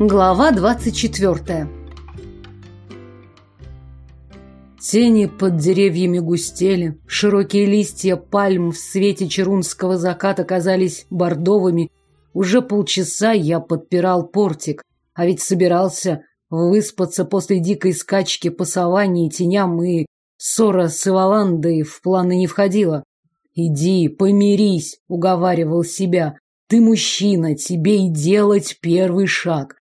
Глава 24. Тени под деревьями густели, широкие листья пальм в свете черунского заката казались бордовыми. Уже полчаса я подпирал портик, а ведь собирался выспаться после дикой скачки по саванне и теням, и ссора с Иволандой в планы не входила. «Иди, помирись», — уговаривал себя. «Ты мужчина, тебе и делать первый шаг».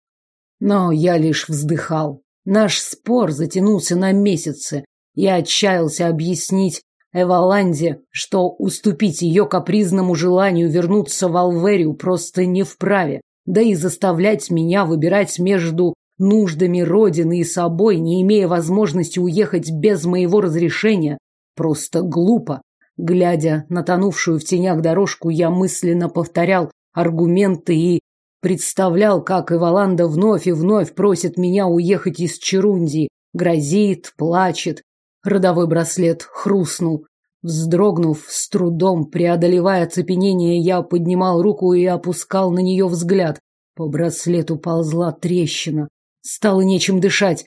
Но я лишь вздыхал. Наш спор затянулся на месяцы. Я отчаялся объяснить Эваланде, что уступить ее капризному желанию вернуться в Алверию просто не вправе, да и заставлять меня выбирать между нуждами родины и собой, не имея возможности уехать без моего разрешения, просто глупо. Глядя на тонувшую в тенях дорожку, я мысленно повторял аргументы и Представлял, как Иваланда вновь и вновь просит меня уехать из Черундии, грозит, плачет. Родовой браслет хрустнул. Вздрогнув, с трудом преодолевая оцепенение, я поднимал руку и опускал на нее взгляд. По браслету ползла трещина. Стало нечем дышать.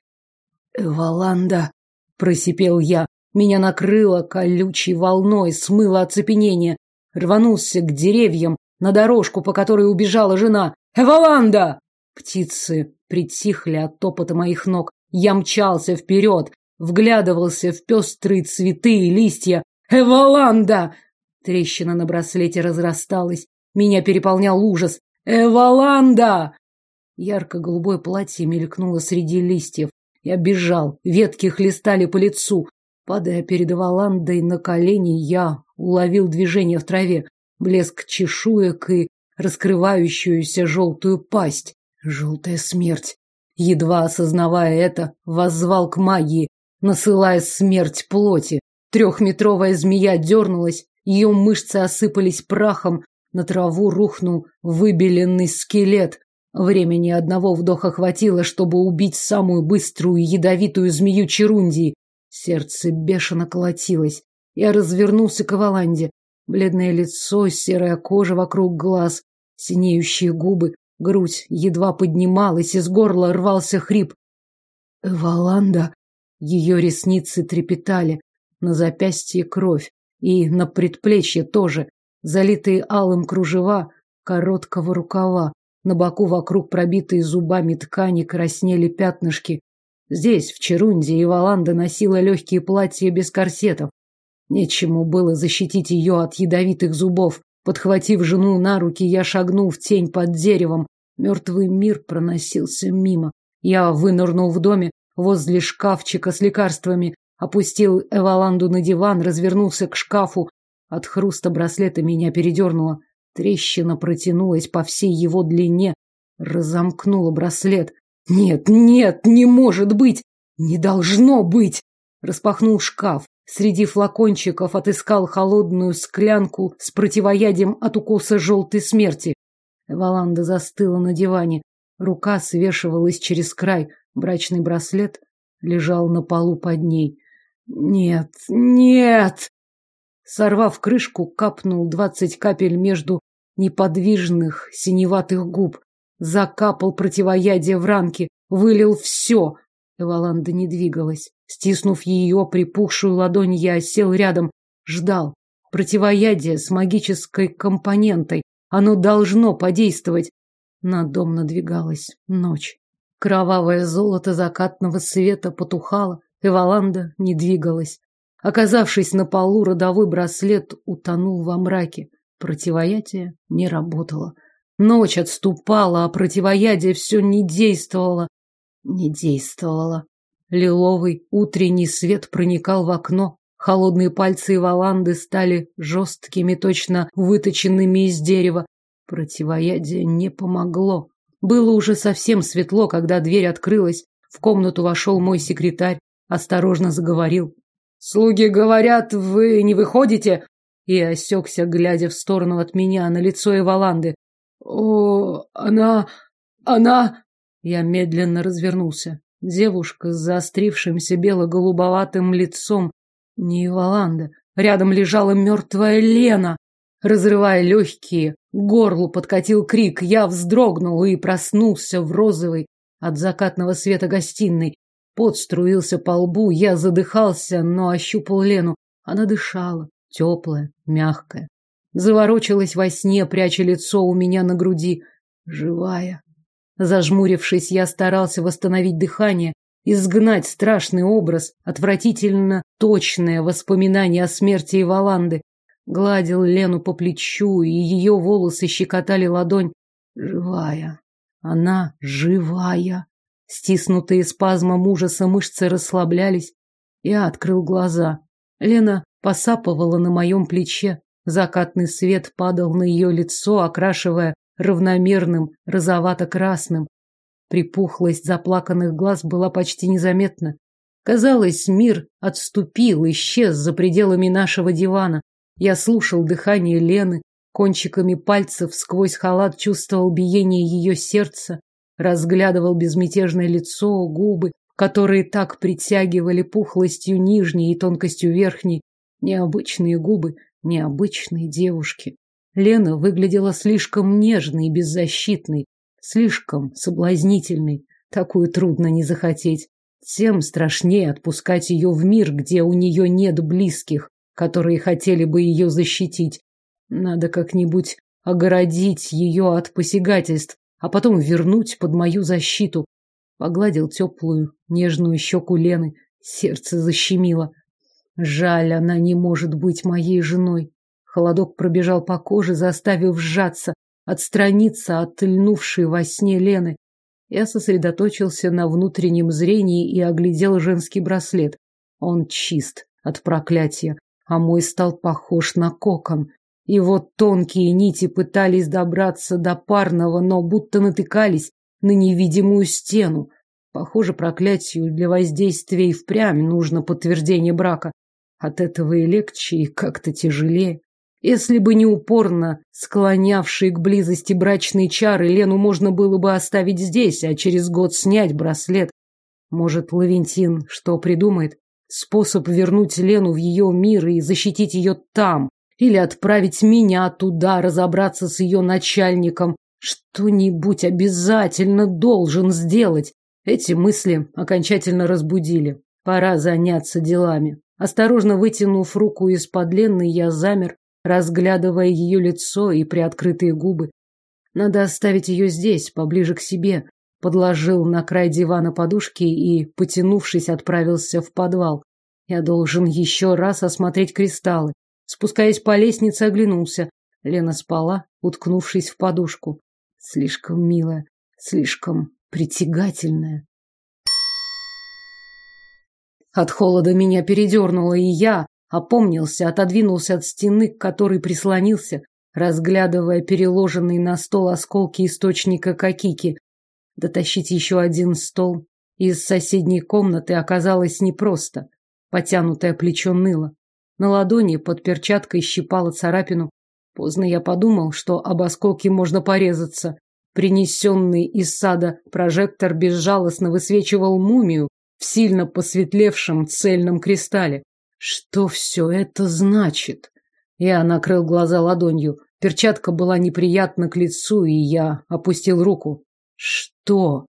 «Эваланда!» — просипел я. Меня накрыло колючей волной, смыло оцепенение. Рванулся к деревьям, на дорожку, по которой убежала жена. «Эваланда!» Птицы притихли от топота моих ног. Я мчался вперед, вглядывался в пестрые цветы и листья. «Эваланда!» Трещина на браслете разрасталась. Меня переполнял ужас. «Эваланда!» Ярко-голубое платье мелькнуло среди листьев. Я бежал, ветки хлестали по лицу. Падая перед Эваландой на колени, я уловил движение в траве, блеск чешуек и раскрывающуюся желтую пасть. Желтая смерть. Едва осознавая это, воззвал к магии, насылая смерть плоти. Трехметровая змея дернулась, ее мышцы осыпались прахом, на траву рухнул выбеленный скелет. Времени одного вдоха хватило, чтобы убить самую быструю и ядовитую змею Черундии. Сердце бешено колотилось. Я развернулся к Аваланде. Бледное лицо, серая кожа вокруг глаз, синеющие губы, грудь едва поднималась, из горла рвался хрип. Валанда, ее ресницы трепетали, на запястье кровь, и на предплечье тоже, залитые алым кружева короткого рукава, на боку вокруг пробитые зубами ткани краснели пятнышки. Здесь, в Черунде, Иваланда носила легкие платья без корсетов. Нечему было защитить ее от ядовитых зубов. Подхватив жену на руки, я шагнул в тень под деревом. Мертвый мир проносился мимо. Я вынырнул в доме возле шкафчика с лекарствами, опустил Эваланду на диван, развернулся к шкафу. От хруста браслета меня передернуло. Трещина протянулась по всей его длине, разомкнула браслет. Нет, нет, не может быть! Не должно быть! Распахнул шкаф, Среди флакончиков отыскал холодную склянку с противоядием от укуса желтой смерти. Валанда застыла на диване. Рука свешивалась через край. Брачный браслет лежал на полу под ней. Нет, нет! Сорвав крышку, капнул двадцать капель между неподвижных синеватых губ. Закапал противоядие в ранки, вылил все. Эваланда не двигалась. Стиснув ее припухшую ладонь, я сел рядом, ждал. Противоядие с магической компонентой. Оно должно подействовать. На дом надвигалась ночь. Кровавое золото закатного света потухало, Эваланда не двигалась. Оказавшись на полу, родовой браслет утонул во мраке. Противоядие не работало. Ночь отступала, а противоядие все не действовало. Не действовало. Лиловый утренний свет проникал в окно. Холодные пальцы Иваланды стали жесткими, точно выточенными из дерева. Противоядие не помогло. Было уже совсем светло, когда дверь открылась. В комнату вошел мой секретарь, осторожно заговорил. «Слуги говорят, вы не выходите?» И осекся, глядя в сторону от меня, на лицо Иваланды. «О, она... она...» Я медленно развернулся. Девушка с заострившимся бело-голубоватым лицом. Не Иволанда. Рядом лежала мертвая Лена. Разрывая легкие, К горлу подкатил крик, я вздрогнул и проснулся в розовой от закатного света гостиной. Пот струился по лбу, я задыхался, но ощупал Лену. Она дышала, теплая, мягкая. Заворочилась во сне, пряча лицо у меня на груди. Живая. Зажмурившись, я старался восстановить дыхание, изгнать страшный образ, отвратительно точное воспоминание о смерти Иваланды. Гладил Лену по плечу, и ее волосы щекотали ладонь. Живая. Она живая. Стиснутые спазмом ужаса мышцы расслаблялись. Я открыл глаза. Лена посапывала на моем плече. Закатный свет падал на ее лицо, окрашивая равномерным розовато-красным. Припухлость заплаканных глаз была почти незаметна. Казалось, мир отступил, исчез за пределами нашего дивана. Я слушал дыхание Лены, кончиками пальцев сквозь халат чувствовал биение ее сердца, разглядывал безмятежное лицо, губы, которые так притягивали пухлостью нижней и тонкостью верхней. Необычные губы, необычные девушки. Лена выглядела слишком нежной и беззащитной, слишком соблазнительной. Такую трудно не захотеть. Тем страшнее отпускать ее в мир, где у нее нет близких, которые хотели бы ее защитить. Надо как-нибудь огородить ее от посягательств, а потом вернуть под мою защиту. Погладил теплую, нежную щеку Лены. Сердце защемило. Жаль, она не может быть моей женой. Холодок пробежал по коже, заставив сжаться, отстраниться от льнувшей во сне Лены. Я сосредоточился на внутреннем зрении и оглядел женский браслет. Он чист от проклятия, а мой стал похож на кокон. И вот тонкие нити пытались добраться до парного, но будто натыкались на невидимую стену. Похоже, проклятию для воздействия и впрямь нужно подтверждение брака. От этого и легче, и как-то тяжелее. Если бы не упорно склонявшие к близости брачные чары, Лену можно было бы оставить здесь, а через год снять браслет. Может, Лавентин что придумает? Способ вернуть Лену в ее мир и защитить ее там. Или отправить меня туда, разобраться с ее начальником. Что-нибудь обязательно должен сделать. Эти мысли окончательно разбудили. Пора заняться делами. Осторожно вытянув руку из-под Лены, я замер, разглядывая ее лицо и приоткрытые губы. Надо оставить ее здесь, поближе к себе. Подложил на край дивана подушки и, потянувшись, отправился в подвал. Я должен еще раз осмотреть кристаллы. Спускаясь по лестнице, оглянулся. Лена спала, уткнувшись в подушку. Слишком милая, слишком притягательная. От холода меня передернуло, и я опомнился, отодвинулся от стены, к которой прислонился, разглядывая переложенные на стол осколки источника кокики. Дотащить еще один стол из соседней комнаты оказалось непросто. Потянутое плечо ныло. На ладони под перчаткой щипало царапину. Поздно я подумал, что об осколке можно порезаться. Принесенный из сада прожектор безжалостно высвечивал мумию, в сильно посветлевшем цельном кристалле. Что все это значит? Я накрыл глаза ладонью. Перчатка была неприятна к лицу, и я опустил руку. Что?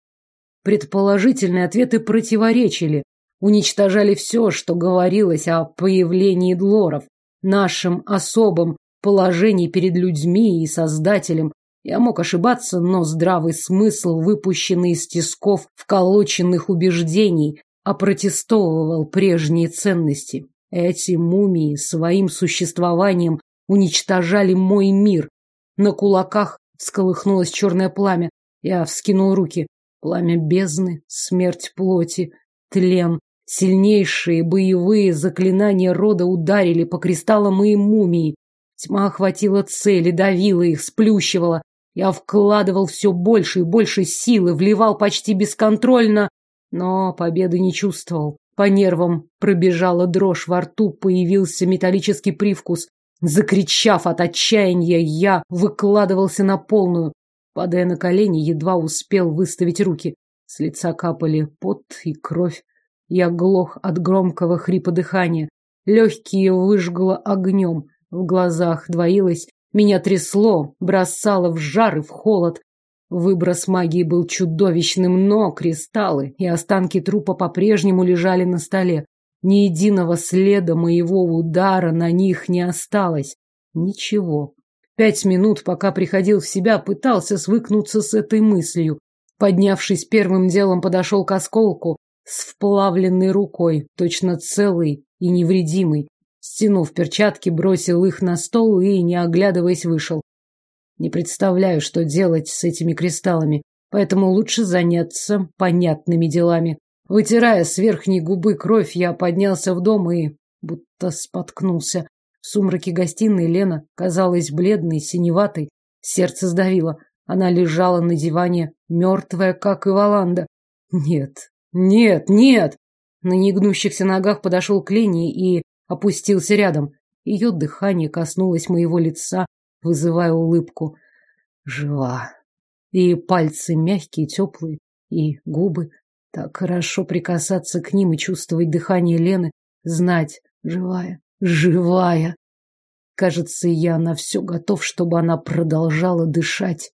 Предположительные ответы противоречили, уничтожали все, что говорилось о появлении длоров, нашем особом положении перед людьми и Создателем, я мог ошибаться, но здравый смысл, выпущенный из тисков вколоченных убеждений, опротестовывал прежние ценности. Эти мумии своим существованием уничтожали мой мир. На кулаках всколыхнулось черное пламя. Я вскинул руки. Пламя бездны, смерть плоти, тлен. Сильнейшие боевые заклинания рода ударили по кристаллам и мумии. Тьма охватила цели, давила их, сплющивала. Я вкладывал все больше и больше силы, вливал почти бесконтрольно, но победы не чувствовал. По нервам пробежала дрожь во рту, появился металлический привкус. Закричав от отчаяния, я выкладывался на полную. Падая на колени, едва успел выставить руки. С лица капали пот и кровь. Я глох от громкого хрипа дыхания. Легкие выжгло огнем. В глазах двоилось Меня трясло, бросало в жар и в холод. Выброс магии был чудовищным, но кристаллы и останки трупа по-прежнему лежали на столе. Ни единого следа моего удара на них не осталось. Ничего. Пять минут, пока приходил в себя, пытался свыкнуться с этой мыслью. Поднявшись, первым делом подошел к осколку с вплавленной рукой, точно целый и невредимый. Стянув перчатки, бросил их на стол и, не оглядываясь, вышел. Не представляю, что делать с этими кристаллами, поэтому лучше заняться понятными делами. Вытирая с верхней губы кровь, я поднялся в дом и будто споткнулся. В сумраке гостиной Лена казалась бледной, синеватой. Сердце сдавило. Она лежала на диване, мертвая, как и Валанда. Нет, нет, нет! На негнущихся ногах подошел к Лене и опустился рядом. Ее дыхание коснулось моего лица, вызывая улыбку. Жива. И пальцы мягкие, теплые, и губы. Так хорошо прикасаться к ним и чувствовать дыхание Лены, знать, живая, живая. Кажется, я на все готов, чтобы она продолжала дышать.